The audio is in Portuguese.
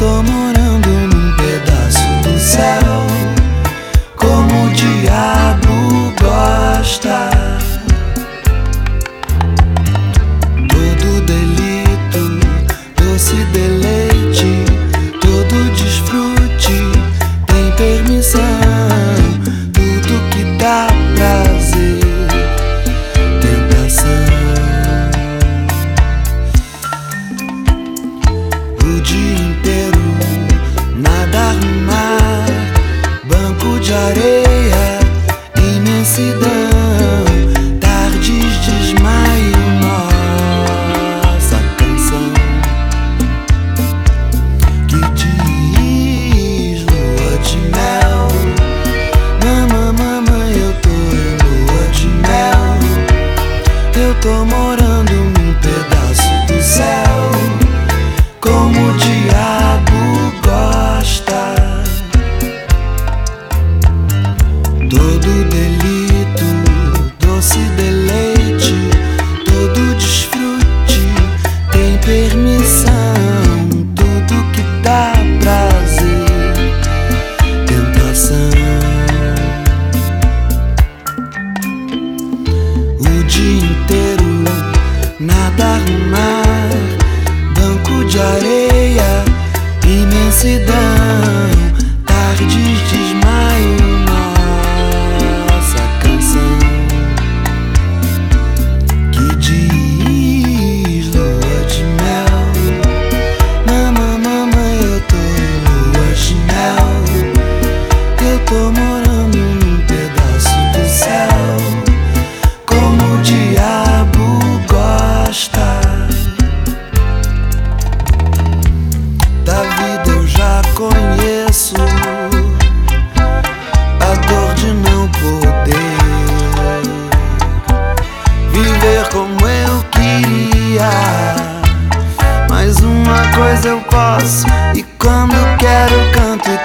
tô morando num pedaço do céu. Como o diabo gosta. Todo delito, doce deleite, todo desfrute tem permissão. mar, banco de areia, imensidão, tardes de esmaio, nossa canção que diz lua de mel. Mamãe, mamãe, eu tô em lua de mel, eu tô morando num pedaço do céu, como o diabo. Permissão. Tudo que dá prazer, tentação. O dia inteiro nadar no mar, banco de areia, imensidão, tardes de tô morando num pedaço do céu como o diabo gosta. Da vida eu já conheço a dor de não poder viver como eu queria. Mas uma coisa eu posso, e quando quero canto